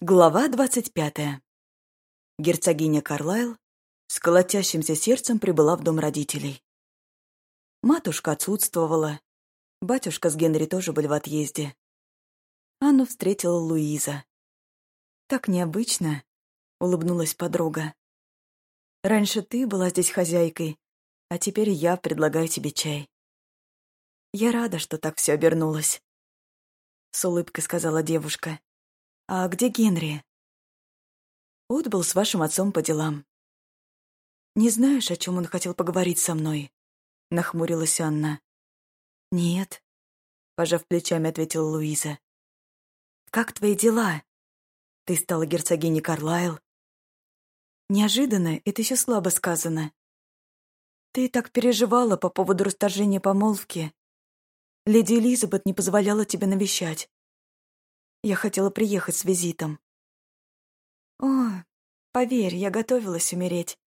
Глава двадцать пятая. Герцогиня Карлайл с колотящимся сердцем прибыла в дом родителей. Матушка отсутствовала, батюшка с Генри тоже были в отъезде. Анну встретила Луиза. «Так необычно», — улыбнулась подруга. «Раньше ты была здесь хозяйкой, а теперь я предлагаю тебе чай». «Я рада, что так все обернулось», — с улыбкой сказала девушка. «А где Генри?» «Отбыл с вашим отцом по делам». «Не знаешь, о чем он хотел поговорить со мной?» — нахмурилась Анна. «Нет», — пожав плечами, ответила Луиза. «Как твои дела? Ты стала герцогиней Карлайл?» «Неожиданно, это еще слабо сказано. Ты так переживала по поводу расторжения помолвки. Леди Элизабет не позволяла тебе навещать. Я хотела приехать с визитом. О, поверь, я готовилась умереть.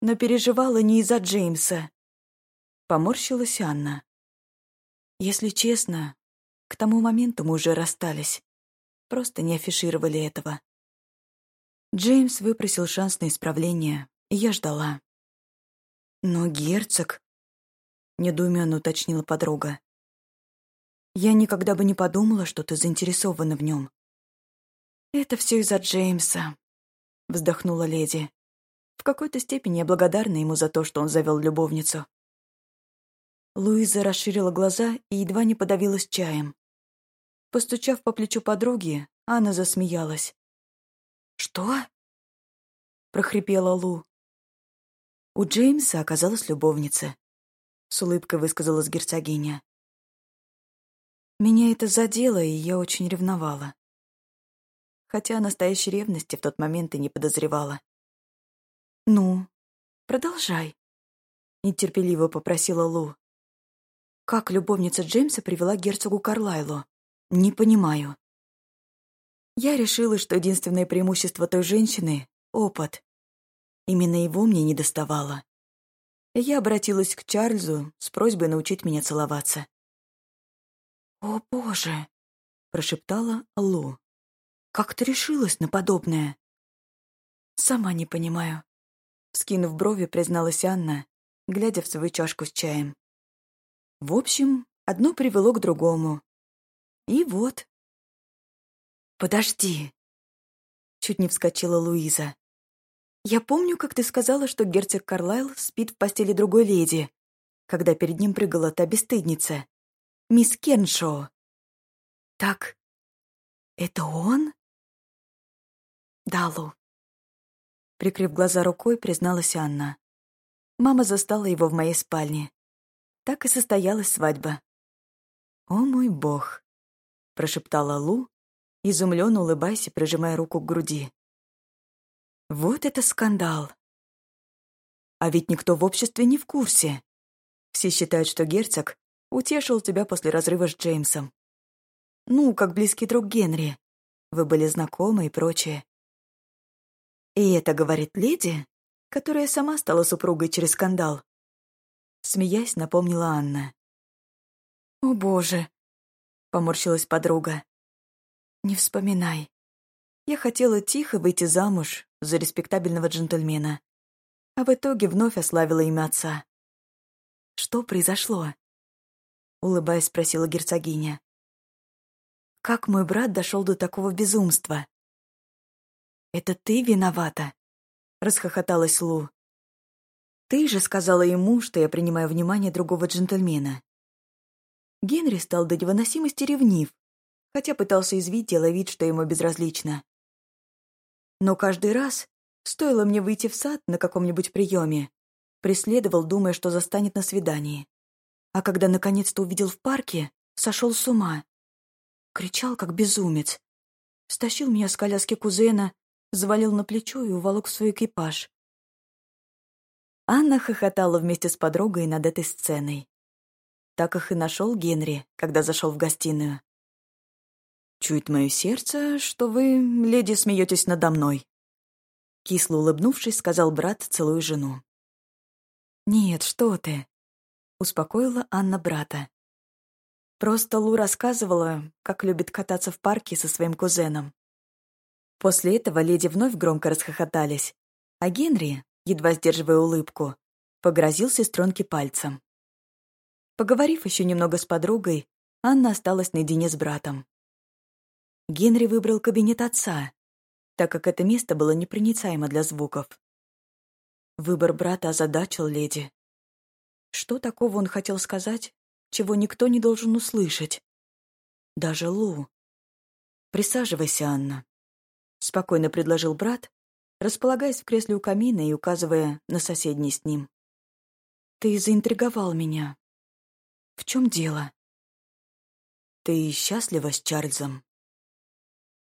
Но переживала не из-за Джеймса. Поморщилась Анна. Если честно, к тому моменту мы уже расстались. Просто не афишировали этого. Джеймс выпросил шанс на исправление, и я ждала. «Но герцог...» — недоуменно уточнила подруга. Я никогда бы не подумала, что ты заинтересована в нем. Это все из-за Джеймса, вздохнула леди. В какой-то степени я благодарна ему за то, что он завел любовницу. Луиза расширила глаза и едва не подавилась чаем. Постучав по плечу подруги, Анна засмеялась. «Что?» — прохрипела Лу. У Джеймса оказалась любовница. С улыбкой высказалась герцогиня. Меня это задело, и я очень ревновала. Хотя о настоящей ревности в тот момент и не подозревала. «Ну, продолжай», — нетерпеливо попросила Лу. «Как любовница Джеймса привела герцогу Карлайлу? Не понимаю». Я решила, что единственное преимущество той женщины — опыт. Именно его мне не доставало. Я обратилась к Чарльзу с просьбой научить меня целоваться. «О, Боже!» — прошептала Лу. «Как ты решилась на подобное?» «Сама не понимаю», — скинув брови, призналась Анна, глядя в свою чашку с чаем. В общем, одно привело к другому. И вот. «Подожди!» — чуть не вскочила Луиза. «Я помню, как ты сказала, что герцог Карлайл спит в постели другой леди, когда перед ним прыгала та бесстыдница мисс Кеншо. Так, это он? Далу. Прикрыв глаза рукой, призналась Анна. Мама застала его в моей спальне. Так и состоялась свадьба. «О мой бог!» — прошептала Лу, изумленно улыбаясь и прижимая руку к груди. «Вот это скандал!» А ведь никто в обществе не в курсе. Все считают, что герцог Утешил тебя после разрыва с Джеймсом. Ну, как близкий друг Генри. Вы были знакомы и прочее. И это говорит леди, которая сама стала супругой через скандал. Смеясь, напомнила Анна. «О, боже!» — поморщилась подруга. «Не вспоминай. Я хотела тихо выйти замуж за респектабельного джентльмена, а в итоге вновь ославила имя отца. Что произошло?» — улыбаясь, спросила герцогиня. «Как мой брат дошел до такого безумства?» «Это ты виновата?» — расхохоталась Лу. «Ты же сказала ему, что я принимаю внимание другого джентльмена». Генри стал до невыносимости ревнив, хотя пытался извить, делая вид, что ему безразлично. Но каждый раз, стоило мне выйти в сад на каком-нибудь приеме, преследовал, думая, что застанет на свидании а когда наконец-то увидел в парке, сошел с ума. Кричал, как безумец. Стащил меня с коляски кузена, завалил на плечо и уволок в свой экипаж. Анна хохотала вместе с подругой над этой сценой. Так их и нашел Генри, когда зашел в гостиную. «Чует мое сердце, что вы, леди, смеетесь надо мной», Кисло улыбнувшись, сказал брат, целуя жену. «Нет, что ты успокоила Анна брата. Просто Лу рассказывала, как любит кататься в парке со своим кузеном. После этого леди вновь громко расхохотались, а Генри, едва сдерживая улыбку, погрозил сестренке пальцем. Поговорив еще немного с подругой, Анна осталась наедине с братом. Генри выбрал кабинет отца, так как это место было непроницаемо для звуков. Выбор брата озадачил леди. Что такого он хотел сказать, чего никто не должен услышать? Даже Лу. «Присаживайся, Анна», — спокойно предложил брат, располагаясь в кресле у камина и указывая на соседний с ним. «Ты заинтриговал меня. В чем дело?» «Ты счастлива с Чарльзом?»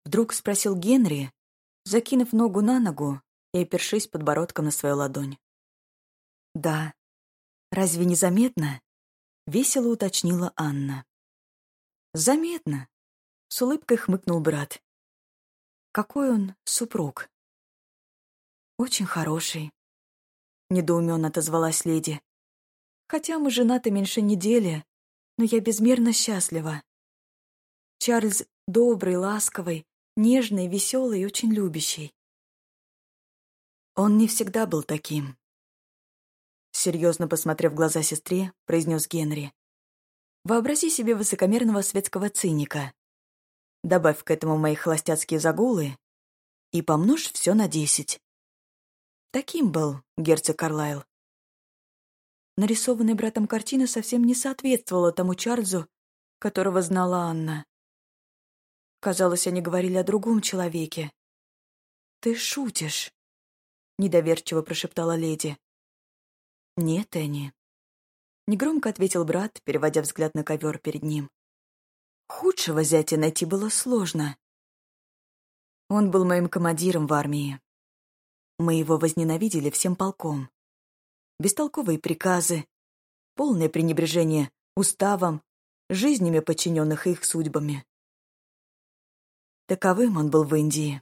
Вдруг спросил Генри, закинув ногу на ногу и опершись подбородком на свою ладонь. «Да. Разве не заметно?» — весело уточнила Анна. «Заметно», — с улыбкой хмыкнул брат. «Какой он супруг?» «Очень хороший», — недоуменно отозвалась леди. «Хотя мы женаты меньше недели, но я безмерно счастлива. Чарльз добрый, ласковый, нежный, веселый и очень любящий. Он не всегда был таким. Серьезно посмотрев в глаза сестре, произнес Генри. Вообрази себе высокомерного светского циника. Добавь к этому мои холостяцкие загулы и помножь все на десять. Таким был герцог Карлайл. Нарисованная братом картина совсем не соответствовала тому Чарльзу, которого знала Анна. Казалось, они говорили о другом человеке. «Ты шутишь», — недоверчиво прошептала леди. «Нет, Энни», — негромко ответил брат, переводя взгляд на ковер перед ним. «Худшего зятя найти было сложно. Он был моим командиром в армии. Мы его возненавидели всем полком. Бестолковые приказы, полное пренебрежение уставом, жизнями подчиненных их судьбами. Таковым он был в Индии.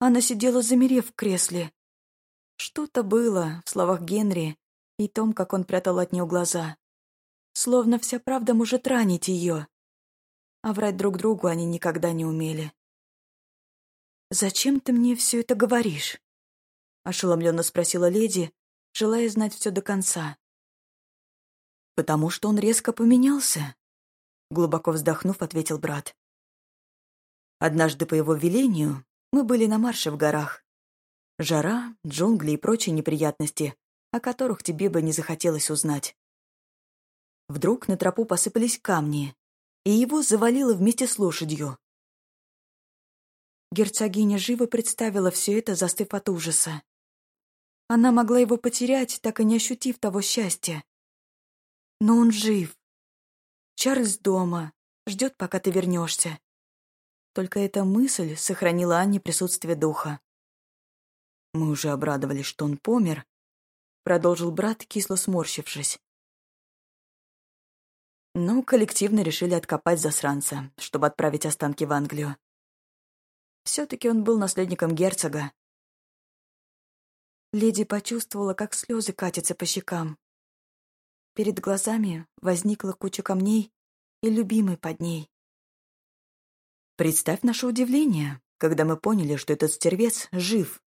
Она сидела, замерев в кресле. Что-то было в словах Генри и том, как он прятал от нее глаза. Словно вся правда может ранить ее. А врать друг другу они никогда не умели. «Зачем ты мне все это говоришь?» — ошеломленно спросила леди, желая знать все до конца. «Потому что он резко поменялся», — глубоко вздохнув, ответил брат. Однажды по его велению мы были на марше в горах. Жара, джунгли и прочие неприятности, о которых тебе бы не захотелось узнать. Вдруг на тропу посыпались камни, и его завалило вместе с лошадью. Герцогиня живо представила все это, застыв от ужаса. Она могла его потерять, так и не ощутив того счастья. Но он жив. Чарльз дома, ждет, пока ты вернешься. Только эта мысль сохранила Анне присутствие духа. «Мы уже обрадовались, что он помер», — продолжил брат, кисло сморщившись. Ну, коллективно решили откопать засранца, чтобы отправить останки в Англию. Все-таки он был наследником герцога. Леди почувствовала, как слезы катятся по щекам. Перед глазами возникла куча камней и любимый под ней. «Представь наше удивление, когда мы поняли, что этот стервец жив», —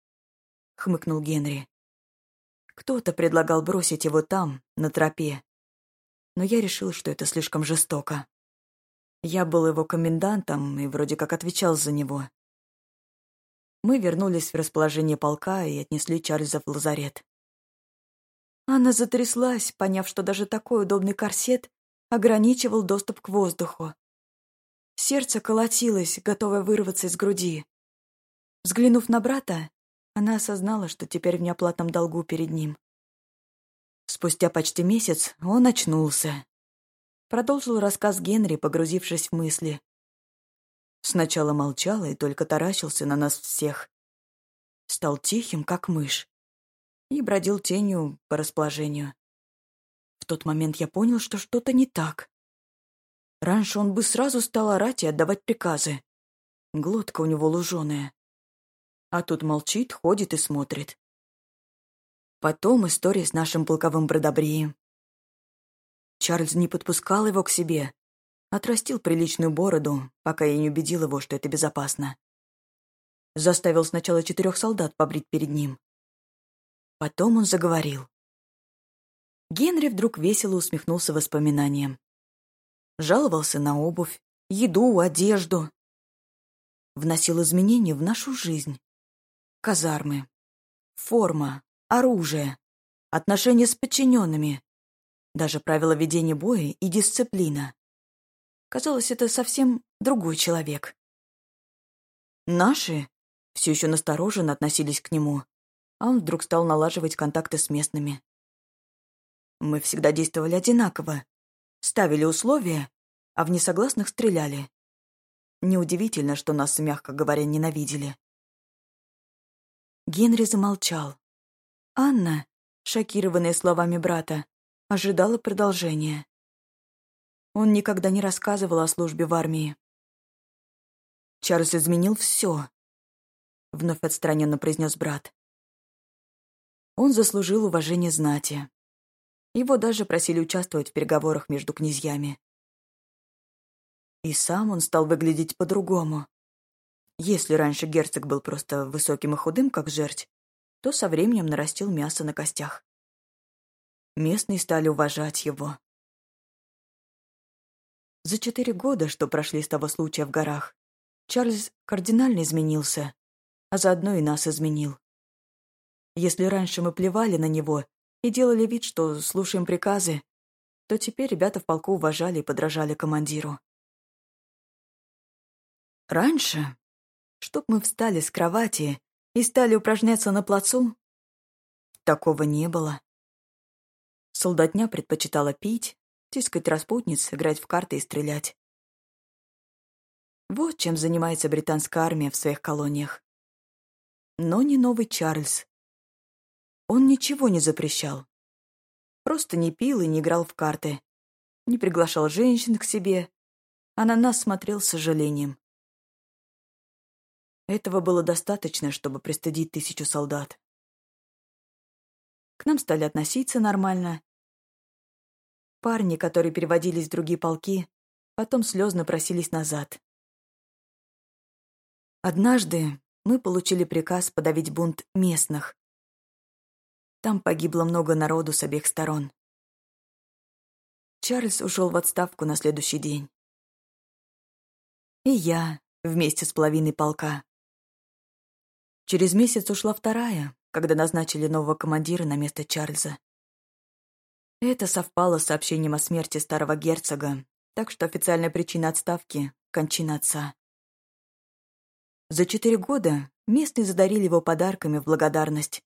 хмыкнул Генри. «Кто-то предлагал бросить его там, на тропе. Но я решил, что это слишком жестоко. Я был его комендантом и вроде как отвечал за него. Мы вернулись в расположение полка и отнесли Чарльза в лазарет. Анна затряслась, поняв, что даже такой удобный корсет ограничивал доступ к воздуху. Сердце колотилось, готовое вырваться из груди. Взглянув на брата, она осознала, что теперь в неоплатном долгу перед ним. Спустя почти месяц он очнулся. Продолжил рассказ Генри, погрузившись в мысли. Сначала молчал и только таращился на нас всех. Стал тихим, как мышь. И бродил тенью по расположению. В тот момент я понял, что что-то не так. Раньше он бы сразу стал орать и отдавать приказы. Глотка у него луженая. А тут молчит, ходит и смотрит. Потом история с нашим полковым бродобреем. Чарльз не подпускал его к себе. Отрастил приличную бороду, пока я не убедил его, что это безопасно. Заставил сначала четырех солдат побрить перед ним. Потом он заговорил. Генри вдруг весело усмехнулся воспоминанием. Жаловался на обувь, еду, одежду. Вносил изменения в нашу жизнь. Казармы, форма, оружие, отношения с подчиненными, даже правила ведения боя и дисциплина. Казалось, это совсем другой человек. Наши все еще настороженно относились к нему, а он вдруг стал налаживать контакты с местными. Мы всегда действовали одинаково, ставили условия, а в несогласных стреляли. Неудивительно, что нас, мягко говоря, ненавидели. Генри замолчал. Анна, шокированная словами брата, ожидала продолжения. Он никогда не рассказывал о службе в армии. Чарльз изменил все, вновь отстраненно произнес брат. Он заслужил уважение знати. Его даже просили участвовать в переговорах между князьями. И сам он стал выглядеть по-другому. Если раньше герцог был просто высоким и худым, как жерть, то со временем нарастил мясо на костях. Местные стали уважать его. За четыре года, что прошли с того случая в горах, Чарльз кардинально изменился, а заодно и нас изменил. Если раньше мы плевали на него и делали вид, что слушаем приказы, то теперь ребята в полку уважали и подражали командиру. Раньше, чтоб мы встали с кровати и стали упражняться на плацу, такого не было. Солдатня предпочитала пить, тискать распутниц, играть в карты и стрелять. Вот чем занимается британская армия в своих колониях. Но не новый Чарльз. Он ничего не запрещал. Просто не пил и не играл в карты. Не приглашал женщин к себе, а на нас смотрел с сожалением. Этого было достаточно, чтобы пристыдить тысячу солдат. К нам стали относиться нормально. Парни, которые переводились в другие полки, потом слезно просились назад. Однажды мы получили приказ подавить бунт местных. Там погибло много народу с обеих сторон. Чарльз ушел в отставку на следующий день. И я вместе с половиной полка. Через месяц ушла вторая, когда назначили нового командира на место Чарльза. Это совпало с сообщением о смерти старого герцога, так что официальная причина отставки — кончина отца. За четыре года местные задарили его подарками в благодарность.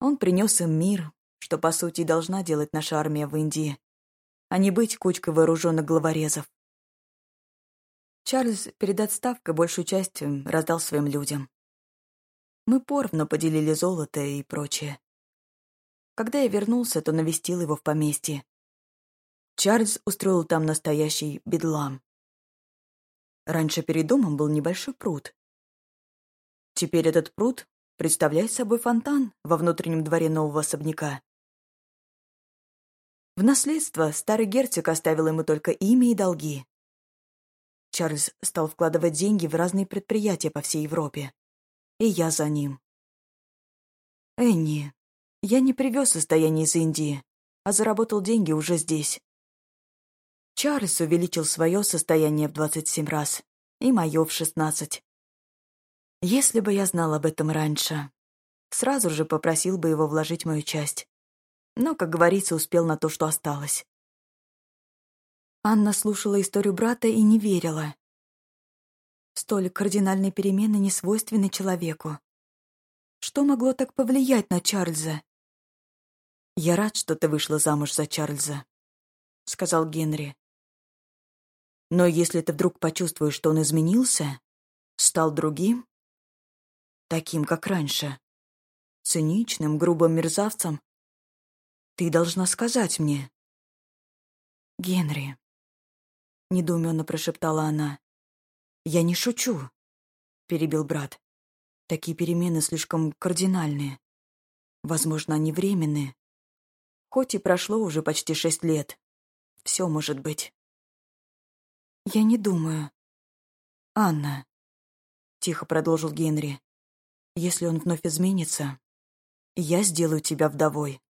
Он принес им мир, что, по сути, должна делать наша армия в Индии, а не быть кучкой вооруженных главорезов. Чарльз перед отставкой большую часть раздал своим людям. Мы поровну поделили золото и прочее. Когда я вернулся, то навестил его в поместье. Чарльз устроил там настоящий бедлам. Раньше перед домом был небольшой пруд. Теперь этот пруд представляет собой фонтан во внутреннем дворе нового особняка. В наследство старый герцог оставил ему только имя и долги. Чарльз стал вкладывать деньги в разные предприятия по всей Европе и я за ним. Энни, я не привез состояние из Индии, а заработал деньги уже здесь. Чарльз увеличил свое состояние в 27 раз и мое в 16. Если бы я знал об этом раньше, сразу же попросил бы его вложить мою часть. Но, как говорится, успел на то, что осталось. Анна слушала историю брата и не верила. Столь кардинальные перемены не свойственны человеку. Что могло так повлиять на Чарльза? «Я рад, что ты вышла замуж за Чарльза», — сказал Генри. «Но если ты вдруг почувствуешь, что он изменился, стал другим, таким, как раньше, циничным, грубым мерзавцем, ты должна сказать мне». «Генри», — недоуменно прошептала она, «Я не шучу», — перебил брат. «Такие перемены слишком кардинальные. Возможно, они временные. Хоть и прошло уже почти шесть лет. Все может быть». «Я не думаю. Анна, тихо продолжил Генри. «Если он вновь изменится, я сделаю тебя вдовой».